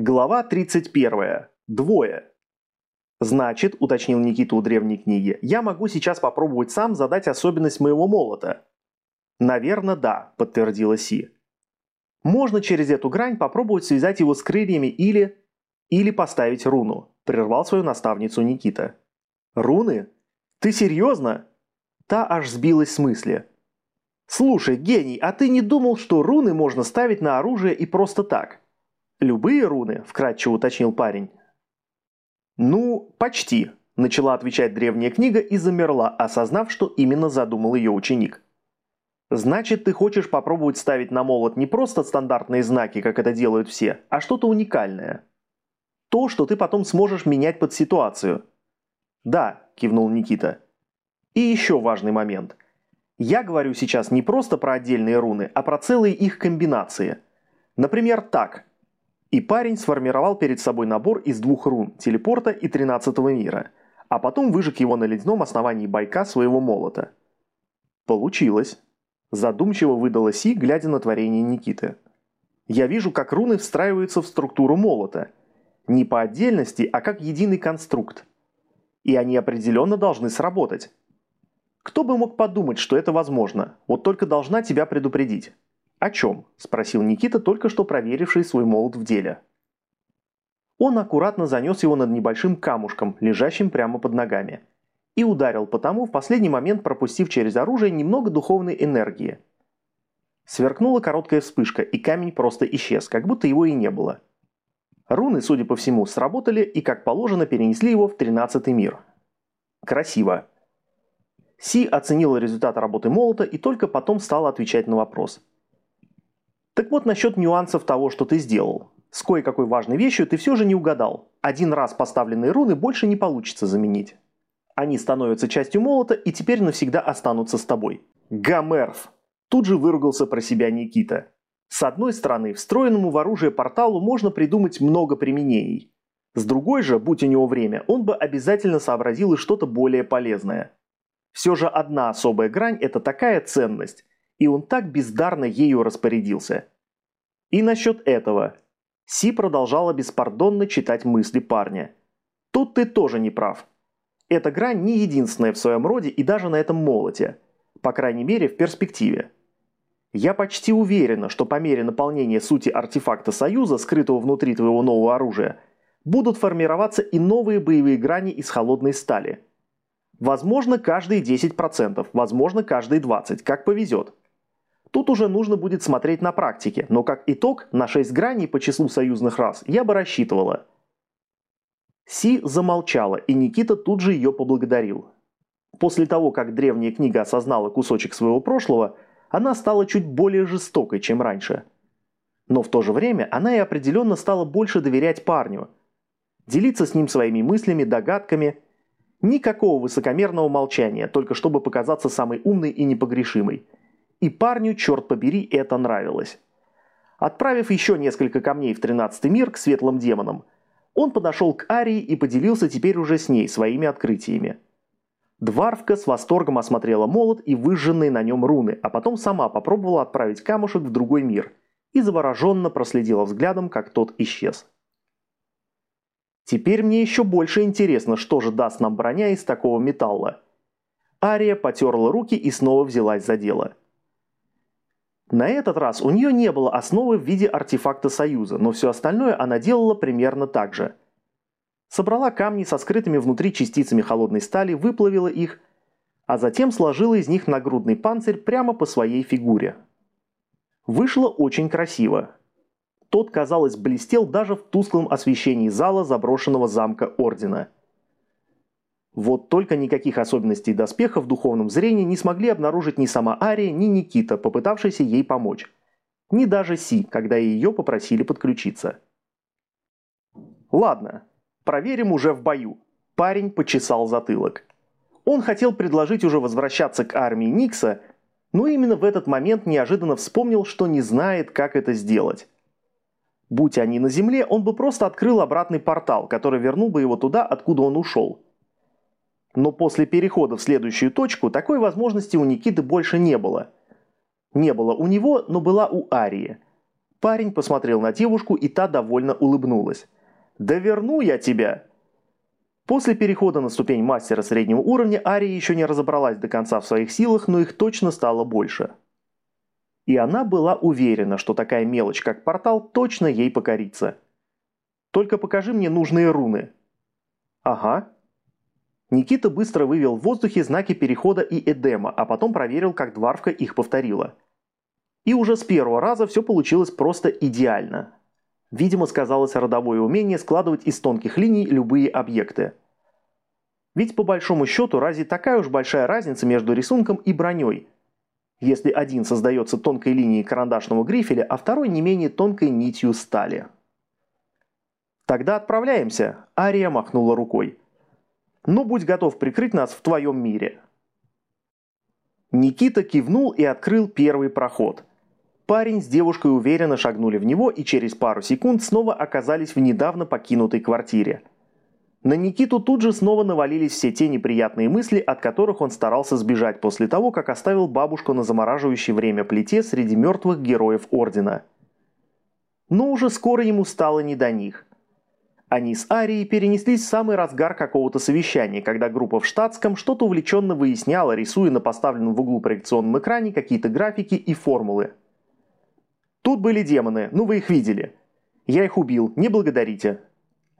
Глава 31. Двое. Значит, уточнил Никита у древней книги, я могу сейчас попробовать сам задать особенность моего молота. Наверное, да, подтвердила Си. Можно через эту грань попробовать связать его с крыльями или... Или поставить руну, прервал свою наставницу Никита. Руны? Ты серьезно? Та аж сбилась с мысли. Слушай, гений, а ты не думал, что руны можно ставить на оружие и просто так? «Любые руны?» – вкратчиво уточнил парень. «Ну, почти», – начала отвечать древняя книга и замерла, осознав, что именно задумал ее ученик. «Значит, ты хочешь попробовать ставить на молот не просто стандартные знаки, как это делают все, а что-то уникальное. То, что ты потом сможешь менять под ситуацию». «Да», – кивнул Никита. «И еще важный момент. Я говорю сейчас не просто про отдельные руны, а про целые их комбинации. Например, так – и парень сформировал перед собой набор из двух рун – телепорта и тринадцатого мира, а потом выжег его на ледяном основании байка своего молота. Получилось. Задумчиво выдала Си, глядя на творение Никиты. Я вижу, как руны встраиваются в структуру молота. Не по отдельности, а как единый конструкт. И они определенно должны сработать. Кто бы мог подумать, что это возможно? Вот только должна тебя предупредить. «О чем?» – спросил Никита, только что проверивший свой молот в деле. Он аккуратно занес его над небольшим камушком, лежащим прямо под ногами, и ударил потому, в последний момент пропустив через оружие немного духовной энергии. Сверкнула короткая вспышка, и камень просто исчез, как будто его и не было. Руны, судя по всему, сработали и, как положено, перенесли его в тринадцатый мир. Красиво. Си оценила результат работы молота и только потом стала отвечать на вопрос – так вот насчет нюансов того, что ты сделал. С кое-какой важной вещью ты все же не угадал. Один раз поставленные руны больше не получится заменить. Они становятся частью молота и теперь навсегда останутся с тобой. Гомерф! Тут же выругался про себя Никита. С одной стороны, встроенному в оружие порталу можно придумать много применений. С другой же, будь у него время, он бы обязательно сообразил и что-то более полезное. Все же одна особая грань – это такая ценность, и он так бездарно ею распорядился. И насчет этого. Си продолжала беспардонно читать мысли парня. Тут ты тоже не прав. Эта грань не единственная в своем роде и даже на этом молоте. По крайней мере, в перспективе. Я почти уверена, что по мере наполнения сути артефакта Союза, скрытого внутри твоего нового оружия, будут формироваться и новые боевые грани из холодной стали. Возможно, каждые 10%, возможно, каждые 20%, как повезет. Тут уже нужно будет смотреть на практике, но как итог на 6 граней по числу союзных рас я бы рассчитывала. Си замолчала, и Никита тут же ее поблагодарил. После того, как древняя книга осознала кусочек своего прошлого, она стала чуть более жестокой, чем раньше. Но в то же время она и определенно стала больше доверять парню. Делиться с ним своими мыслями, догадками. Никакого высокомерного молчания, только чтобы показаться самой умной и непогрешимой – и парню, черт побери, это нравилось. Отправив еще несколько камней в тринадцатый мир к светлым демонам, он подошел к Арии и поделился теперь уже с ней своими открытиями. Дварвка с восторгом осмотрела молот и выжженные на нем руны, а потом сама попробовала отправить камушек в другой мир и завороженно проследила взглядом, как тот исчез. Теперь мне еще больше интересно, что же даст нам броня из такого металла. Ария потерла руки и снова взялась за дело – на этот раз у нее не было основы в виде артефакта Союза, но все остальное она делала примерно так же. Собрала камни со скрытыми внутри частицами холодной стали, выплавила их, а затем сложила из них нагрудный панцирь прямо по своей фигуре. Вышло очень красиво. Тот, казалось, блестел даже в тусклом освещении зала заброшенного замка Ордена – вот только никаких особенностей доспеха в духовном зрении не смогли обнаружить ни сама Ария, ни Никита, попытавшийся ей помочь. Ни даже Си, когда ее попросили подключиться. Ладно, проверим уже в бою. Парень почесал затылок. Он хотел предложить уже возвращаться к армии Никса, но именно в этот момент неожиданно вспомнил, что не знает, как это сделать. Будь они на земле, он бы просто открыл обратный портал, который вернул бы его туда, откуда он ушел – но после перехода в следующую точку такой возможности у Никиты больше не было. Не было у него, но была у Арии. Парень посмотрел на девушку, и та довольно улыбнулась. «Да верну я тебя!» После перехода на ступень мастера среднего уровня Ария еще не разобралась до конца в своих силах, но их точно стало больше. И она была уверена, что такая мелочь, как портал, точно ей покорится. «Только покажи мне нужные руны». «Ага». Никита быстро вывел в воздухе знаки перехода и эдема, а потом проверил, как Дварфка их повторила. И уже с первого раза все получилось просто идеально. Видимо, сказалось родовое умение складывать из тонких линий любые объекты. Ведь по большому счету разве такая уж большая разница между рисунком и броней? Если один создается тонкой линией карандашного грифеля, а второй не менее тонкой нитью стали. «Тогда отправляемся», – Ария махнула рукой. «Но будь готов прикрыть нас в твоем мире». Никита кивнул и открыл первый проход. Парень с девушкой уверенно шагнули в него и через пару секунд снова оказались в недавно покинутой квартире. На Никиту тут же снова навалились все те неприятные мысли, от которых он старался сбежать после того, как оставил бабушку на замораживающее время плите среди мертвых героев Ордена. Но уже скоро ему стало не до них. Они с Арией перенеслись в самый разгар какого-то совещания, когда группа в штатском что-то увлеченно выясняла, рисуя на поставленном в углу проекционном экране какие-то графики и формулы – Тут были демоны, ну вы их видели. Я их убил, не благодарите».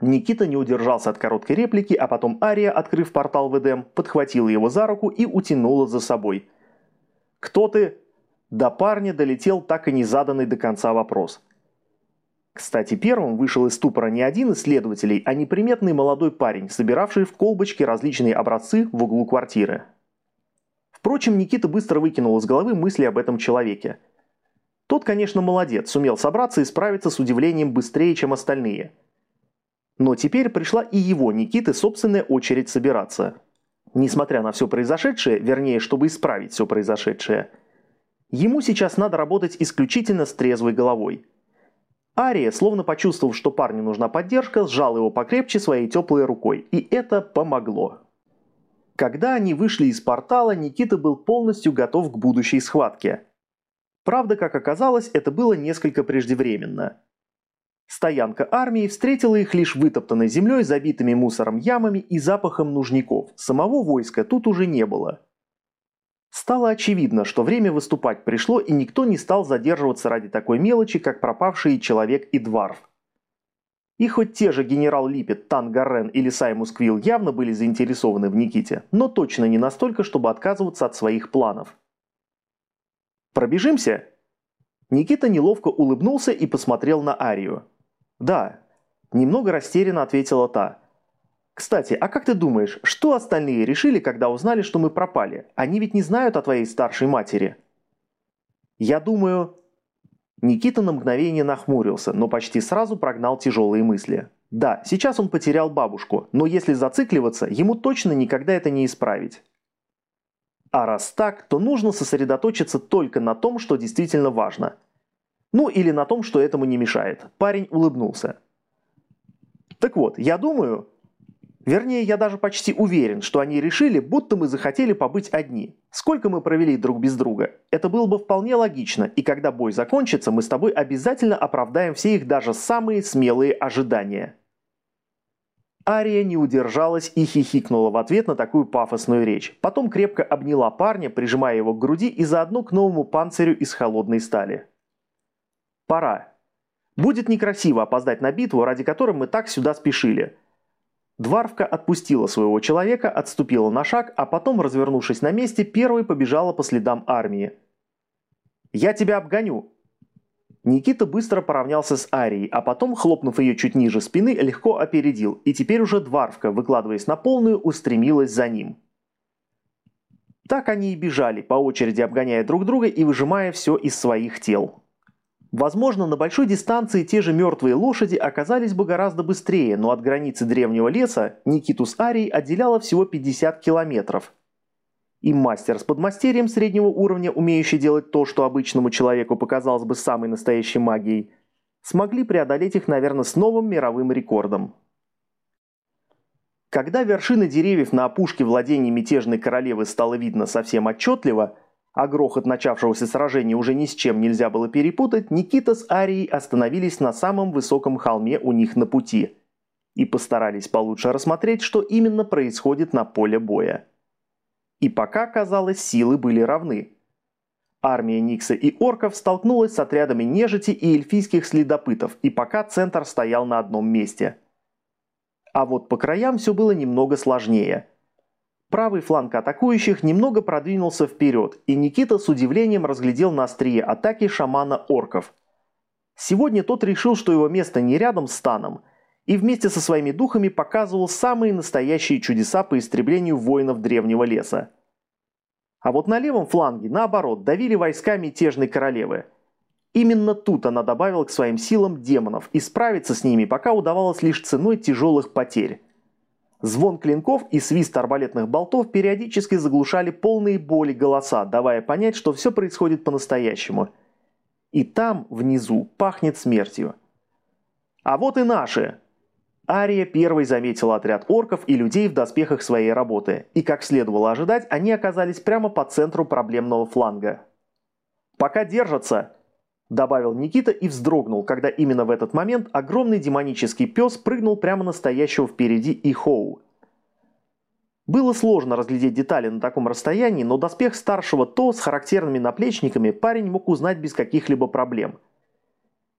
Никита не удержался от короткой реплики, а потом Ария, открыв портал в Эдем, подхватила его за руку и утянула за собой. «Кто ты?» До парня долетел так и не заданный до конца вопрос. Кстати, первым вышел из ступора не один из следователей, а неприметный молодой парень, собиравший в колбочке различные образцы в углу квартиры. Впрочем, Никита быстро выкинул из головы мысли об этом человеке – тот, конечно, молодец, сумел собраться и справиться с удивлением быстрее, чем остальные. Но теперь пришла и его, Никиты, собственная очередь собираться. Несмотря на все произошедшее, вернее, чтобы исправить все произошедшее, ему сейчас надо работать исключительно с трезвой головой. Ария, словно почувствовав, что парню нужна поддержка, сжал его покрепче своей теплой рукой, и это помогло. Когда они вышли из портала, Никита был полностью готов к будущей схватке – Правда, как оказалось, это было несколько преждевременно. Стоянка армии встретила их лишь вытоптанной землей, забитыми мусором ямами и запахом нужников. Самого войска тут уже не было. Стало очевидно, что время выступать пришло, и никто не стал задерживаться ради такой мелочи, как пропавший человек и дварф. И хоть те же генерал Липет, Тан Гаррен или Саймус Квилл явно были заинтересованы в Никите, но точно не настолько, чтобы отказываться от своих планов. Пробежимся?» Никита неловко улыбнулся и посмотрел на Арию. «Да», – немного растерянно ответила та. «Кстати, а как ты думаешь, что остальные решили, когда узнали, что мы пропали? Они ведь не знают о твоей старшей матери». «Я думаю...» Никита на мгновение нахмурился, но почти сразу прогнал тяжелые мысли. Да, сейчас он потерял бабушку, но если зацикливаться, ему точно никогда это не исправить. А раз так, то нужно сосредоточиться только на том, что действительно важно. Ну или на том, что этому не мешает. Парень улыбнулся. Так вот, я думаю, вернее, я даже почти уверен, что они решили, будто мы захотели побыть одни. Сколько мы провели друг без друга? Это было бы вполне логично, и когда бой закончится, мы с тобой обязательно оправдаем все их даже самые смелые ожидания. Ария не удержалась и хихикнула в ответ на такую пафосную речь. Потом крепко обняла парня, прижимая его к груди и заодно к новому панцирю из холодной стали. «Пора. Будет некрасиво опоздать на битву, ради которой мы так сюда спешили». Дварвка отпустила своего человека, отступила на шаг, а потом, развернувшись на месте, первой побежала по следам армии. «Я тебя обгоню!» Никита быстро поравнялся с Арией, а потом, хлопнув ее чуть ниже спины, легко опередил, и теперь уже Дварвка, выкладываясь на полную, устремилась за ним. Так они и бежали, по очереди обгоняя друг друга и выжимая все из своих тел. Возможно, на большой дистанции те же мертвые лошади оказались бы гораздо быстрее, но от границы древнего леса Никиту с Арией отделяло всего 50 километров – и мастер с подмастерьем среднего уровня, умеющий делать то, что обычному человеку показалось бы самой настоящей магией, смогли преодолеть их, наверное, с новым мировым рекордом. Когда вершины деревьев на опушке владений мятежной королевы стало видно совсем отчетливо, а грохот начавшегося сражения уже ни с чем нельзя было перепутать, Никита с Арией остановились на самом высоком холме у них на пути и постарались получше рассмотреть, что именно происходит на поле боя. И пока, казалось, силы были равны. Армия Никса и орков столкнулась с отрядами нежити и эльфийских следопытов, и пока центр стоял на одном месте. А вот по краям все было немного сложнее – Правый фланг атакующих немного продвинулся вперед, и Никита с удивлением разглядел на острие атаки шамана орков. Сегодня тот решил, что его место не рядом с станом, и вместе со своими духами показывал самые настоящие чудеса по истреблению воинов древнего леса. А вот на левом фланге, наоборот, давили войска мятежной королевы. Именно тут она добавила к своим силам демонов, и справиться с ними пока удавалось лишь ценой тяжелых потерь. Звон клинков и свист арбалетных болтов периодически заглушали полные боли голоса, давая понять, что все происходит по-настоящему. И там, внизу, пахнет смертью. А вот и наши! Ария первой заметила отряд орков и людей в доспехах своей работы, и, как следовало ожидать, они оказались прямо по центру проблемного фланга. «Пока держатся!» Добавил Никита и вздрогнул, когда именно в этот момент огромный демонический пес прыгнул прямо на стоящего впереди Ихоу. Было сложно разглядеть детали на таком расстоянии, но доспех старшего То с характерными наплечниками парень мог узнать без каких-либо проблем.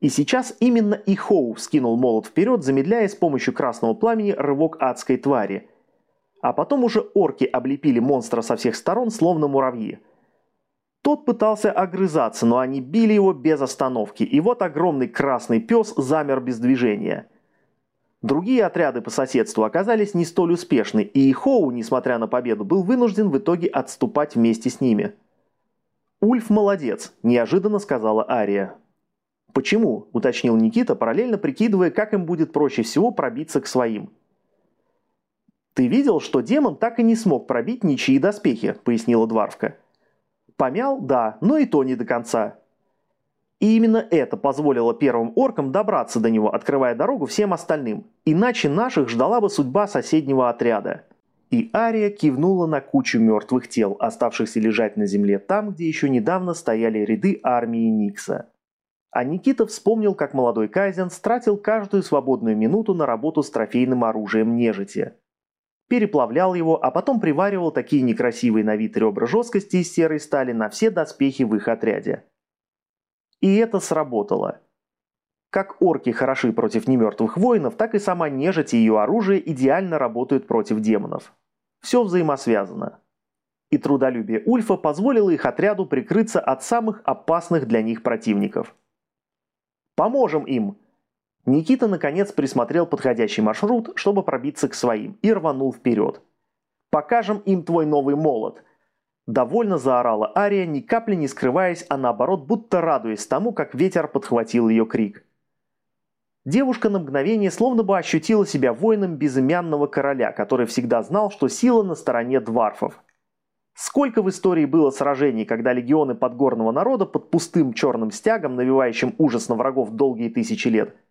И сейчас именно Ихоу вскинул молот вперед, замедляя с помощью красного пламени рывок адской твари. А потом уже орки облепили монстра со всех сторон, словно муравьи. Тот пытался огрызаться, но они били его без остановки, и вот огромный красный пес замер без движения. Другие отряды по соседству оказались не столь успешны, и Хоу, несмотря на победу, был вынужден в итоге отступать вместе с ними. «Ульф молодец», – неожиданно сказала Ария. «Почему?» – уточнил Никита, параллельно прикидывая, как им будет проще всего пробиться к своим. «Ты видел, что демон так и не смог пробить ничьи доспехи», – пояснила Дварвка. Помял, да, но и то не до конца. И именно это позволило первым оркам добраться до него, открывая дорогу всем остальным. Иначе наших ждала бы судьба соседнего отряда. И Ария кивнула на кучу мертвых тел, оставшихся лежать на земле там, где еще недавно стояли ряды армии Никса. А Никита вспомнил, как молодой Кайзен стратил каждую свободную минуту на работу с трофейным оружием нежити переплавлял его, а потом приваривал такие некрасивые на вид ребра жесткости из серой стали на все доспехи в их отряде. И это сработало. Как орки хороши против немертвых воинов, так и сама нежить и ее оружие идеально работают против демонов. Все взаимосвязано. И трудолюбие Ульфа позволило их отряду прикрыться от самых опасных для них противников. «Поможем им!» Никита наконец присмотрел подходящий маршрут, чтобы пробиться к своим, и рванул вперед. «Покажем им твой новый молот!» Довольно заорала Ария, ни капли не скрываясь, а наоборот, будто радуясь тому, как ветер подхватил ее крик. Девушка на мгновение словно бы ощутила себя воином безымянного короля, который всегда знал, что сила на стороне дварфов. Сколько в истории было сражений, когда легионы подгорного народа под пустым черным стягом, навевающим ужас на врагов долгие тысячи лет –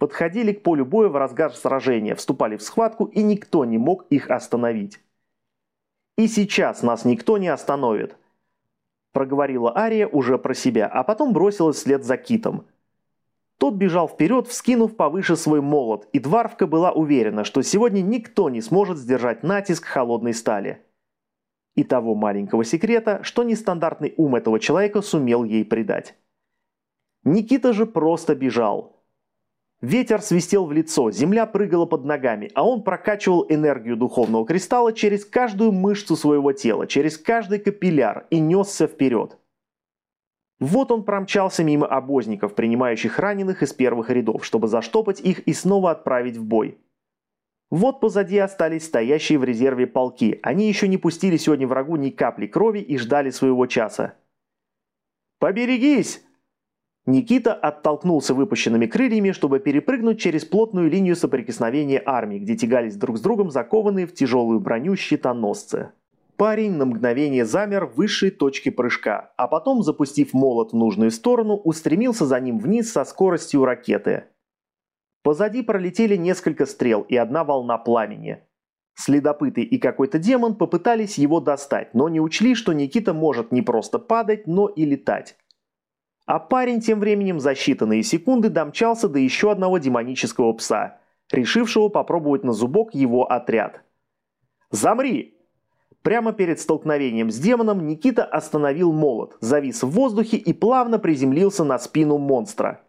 подходили к полю боя в разгар сражения, вступали в схватку, и никто не мог их остановить. «И сейчас нас никто не остановит», – проговорила Ария уже про себя, а потом бросилась вслед за Китом. Тот бежал вперед, вскинув повыше свой молот, и Дварвка была уверена, что сегодня никто не сможет сдержать натиск холодной стали. И того маленького секрета, что нестандартный ум этого человека сумел ей придать. Никита же просто бежал – Ветер свистел в лицо, земля прыгала под ногами, а он прокачивал энергию духовного кристалла через каждую мышцу своего тела, через каждый капилляр и несся вперед. Вот он промчался мимо обозников, принимающих раненых из первых рядов, чтобы заштопать их и снова отправить в бой. Вот позади остались стоящие в резерве полки. Они еще не пустили сегодня врагу ни капли крови и ждали своего часа. «Поберегись!» Никита оттолкнулся выпущенными крыльями, чтобы перепрыгнуть через плотную линию соприкосновения армий, где тягались друг с другом закованные в тяжелую броню щитоносцы. Парень на мгновение замер в высшей точке прыжка, а потом, запустив молот в нужную сторону, устремился за ним вниз со скоростью ракеты. Позади пролетели несколько стрел и одна волна пламени. Следопыты и какой-то демон попытались его достать, но не учли, что Никита может не просто падать, но и летать. А парень тем временем за считанные секунды домчался до еще одного демонического пса, решившего попробовать на зубок его отряд. «Замри!» Прямо перед столкновением с демоном Никита остановил молот, завис в воздухе и плавно приземлился на спину монстра.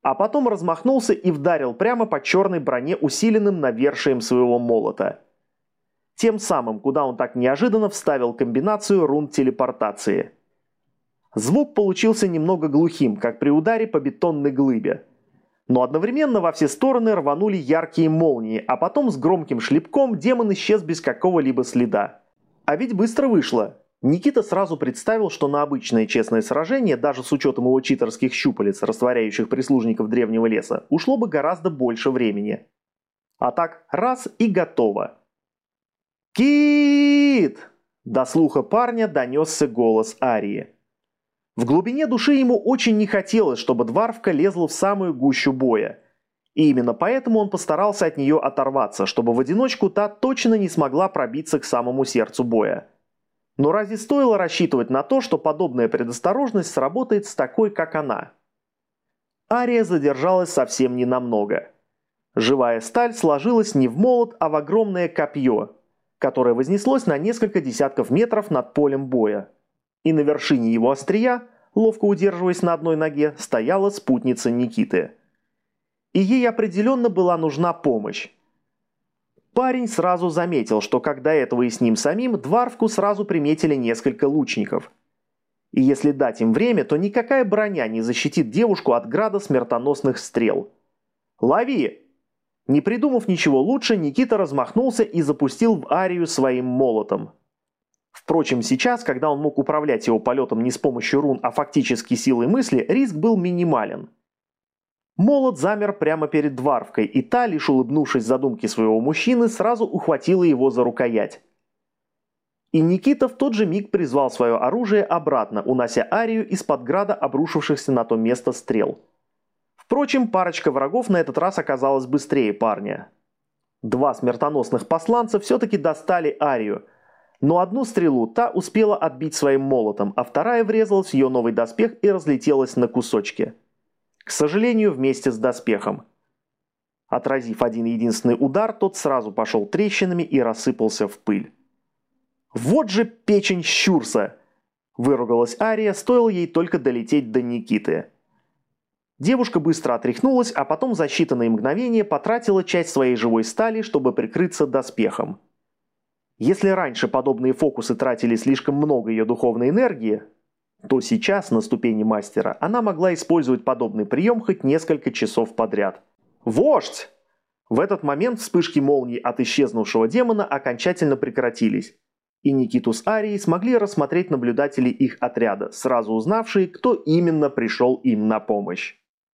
А потом размахнулся и вдарил прямо по черной броне усиленным навершием своего молота – тем самым, куда он так неожиданно вставил комбинацию рун телепортации. Звук получился немного глухим, как при ударе по бетонной глыбе. Но одновременно во все стороны рванули яркие молнии, а потом с громким шлепком демон исчез без какого-либо следа. А ведь быстро вышло. Никита сразу представил, что на обычное честное сражение, даже с учетом его читерских щупалец, растворяющих прислужников древнего леса, ушло бы гораздо больше времени. А так раз и готово. «Кит!» До слуха парня донесся голос Арии. В глубине души ему очень не хотелось, чтобы Дварвка лезла в самую гущу боя. И именно поэтому он постарался от нее оторваться, чтобы в одиночку та точно не смогла пробиться к самому сердцу боя. Но разве стоило рассчитывать на то, что подобная предосторожность сработает с такой, как она? Ария задержалась совсем ненамного. Живая сталь сложилась не в молот, а в огромное копье – которое вознеслось на несколько десятков метров над полем боя. И на вершине его острия, ловко удерживаясь на одной ноге, стояла спутница Никиты. И ей определенно была нужна помощь. Парень сразу заметил, что когда этого и с ним самим, Дварвку сразу приметили несколько лучников. И если дать им время, то никакая броня не защитит девушку от града смертоносных стрел. «Лови!» Не придумав ничего лучше, Никита размахнулся и запустил в Арию своим молотом. Впрочем, сейчас, когда он мог управлять его полетом не с помощью рун, а фактически силой мысли, риск был минимален. Молот замер прямо перед Дварвкой, и та, лишь улыбнувшись задумке своего мужчины, сразу ухватила его за рукоять. И Никита в тот же миг призвал свое оружие обратно, унося Арию из-под града обрушившихся на то место стрел – Впрочем, парочка врагов на этот раз оказалась быстрее парня. Два смертоносных посланца все-таки достали Арию, но одну стрелу та успела отбить своим молотом, а вторая врезалась в ее новый доспех и разлетелась на кусочки. К сожалению, вместе с доспехом. Отразив один единственный удар, тот сразу пошел трещинами и рассыпался в пыль. «Вот же печень щурса!» – выругалась Ария, стоило ей только долететь до Никиты. Девушка быстро отряхнулась, а потом за считанные мгновения потратила часть своей живой стали, чтобы прикрыться доспехом. Если раньше подобные фокусы тратили слишком много ее духовной энергии, то сейчас на ступени мастера она могла использовать подобный прием хоть несколько часов подряд. «Вождь!» В этот момент вспышки молний от исчезнувшего демона окончательно прекратились, и Никиту с Арией смогли рассмотреть наблюдатели их отряда, сразу узнавшие, кто именно пришел им на помощь.